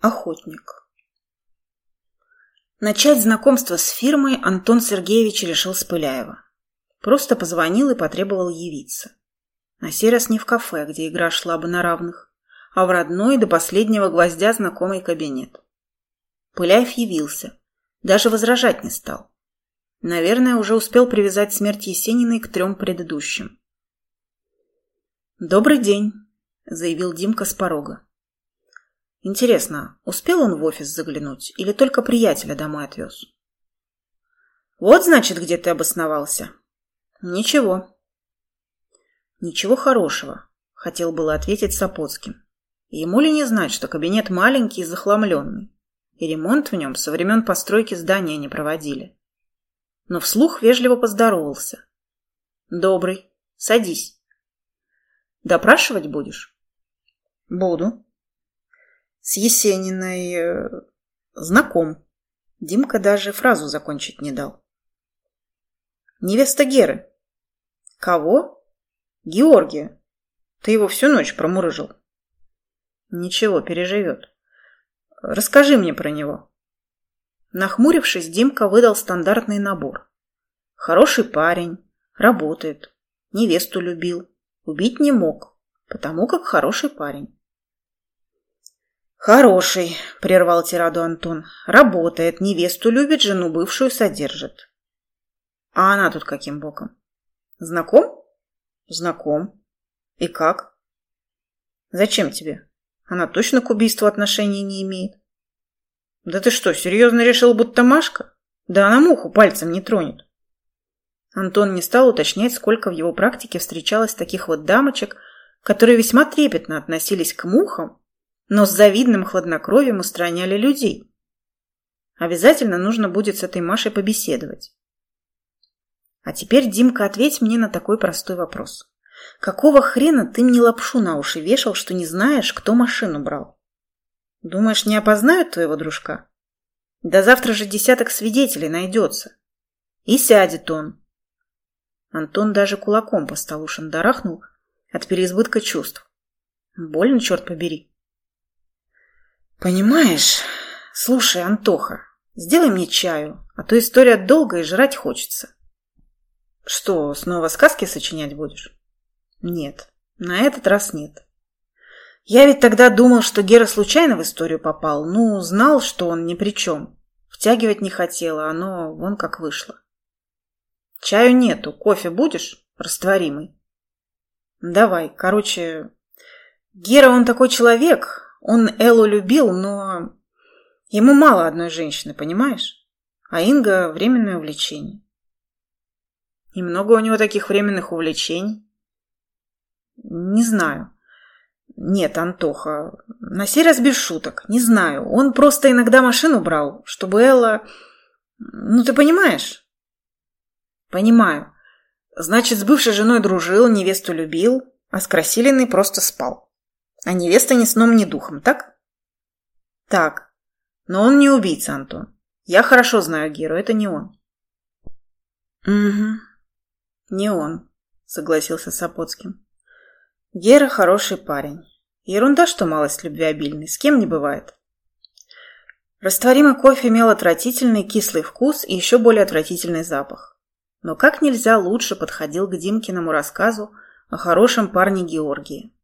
Охотник. Начать знакомство с фирмой Антон Сергеевич решил с Пыляева. Просто позвонил и потребовал явиться. На сей раз не в кафе, где игра шла бы на равных, а в родной до последнего гвоздя знакомый кабинет. Пыляев явился, даже возражать не стал. Наверное, уже успел привязать смерть Есениной к трем предыдущим. «Добрый день», — заявил Димка с порога. Интересно, успел он в офис заглянуть или только приятеля домой отвез? Вот, значит, где ты обосновался. Ничего. Ничего хорошего, хотел было ответить Сапоцким. Ему ли не знать, что кабинет маленький и захламленный, и ремонт в нем со времен постройки здания не проводили. Но вслух вежливо поздоровался. Добрый, садись. Допрашивать будешь? Буду. С Есениной э, знаком. Димка даже фразу закончить не дал. Невеста Геры. Кого? Георгия. Ты его всю ночь промурыжил. Ничего, переживет. Расскажи мне про него. Нахмурившись, Димка выдал стандартный набор. Хороший парень, работает, невесту любил, убить не мог, потому как хороший парень. «Хороший», — прервал тираду Антон. «Работает, невесту любит, жену бывшую содержит». «А она тут каким боком?» «Знаком?» «Знаком. И как?» «Зачем тебе? Она точно к убийству отношений не имеет». «Да ты что, серьезно решил, будто Машка? Да она муху пальцем не тронет». Антон не стал уточнять, сколько в его практике встречалось таких вот дамочек, которые весьма трепетно относились к мухам но с завидным хладнокровием устраняли людей. Обязательно нужно будет с этой Машей побеседовать. А теперь, Димка, ответь мне на такой простой вопрос. Какого хрена ты мне лапшу на уши вешал, что не знаешь, кто машину брал? Думаешь, не опознают твоего дружка? Да завтра же десяток свидетелей найдется. И сядет он. Антон даже кулаком по столу шандарахнул от переизбытка чувств. Больно, черт побери. «Понимаешь? Слушай, Антоха, сделай мне чаю, а то история долгая и жрать хочется». «Что, снова сказки сочинять будешь?» «Нет, на этот раз нет. Я ведь тогда думал, что Гера случайно в историю попал. Ну, знал, что он ни при чем. Втягивать не хотела, оно вон как вышло. Чаю нету, кофе будешь? Растворимый. Давай, короче, Гера он такой человек, он Эллу любил, но ему мало одной женщины, понимаешь? А Инга – временное увлечение. И много у него таких временных увлечений? Не знаю. Нет, Антоха, на сей раз без шуток. Не знаю. Он просто иногда машину брал, чтобы Элла... Ну, ты понимаешь? Понимаю. Значит, с бывшей женой дружил, невесту любил, а с Красилиной просто спал. А невеста ни сном, ни духом, так? Так. Но он не убийца, Антон. Я хорошо знаю Геру, это не он. Угу. Не он, согласился Сапоцким. Гера хороший парень. Ерунда, что малость любвеобильный. С кем не бывает. Растворимый кофе имел отвратительный кислый вкус и еще более отвратительный запах. Но как нельзя лучше подходил к Димкиному рассказу о хорошем парне Георгии.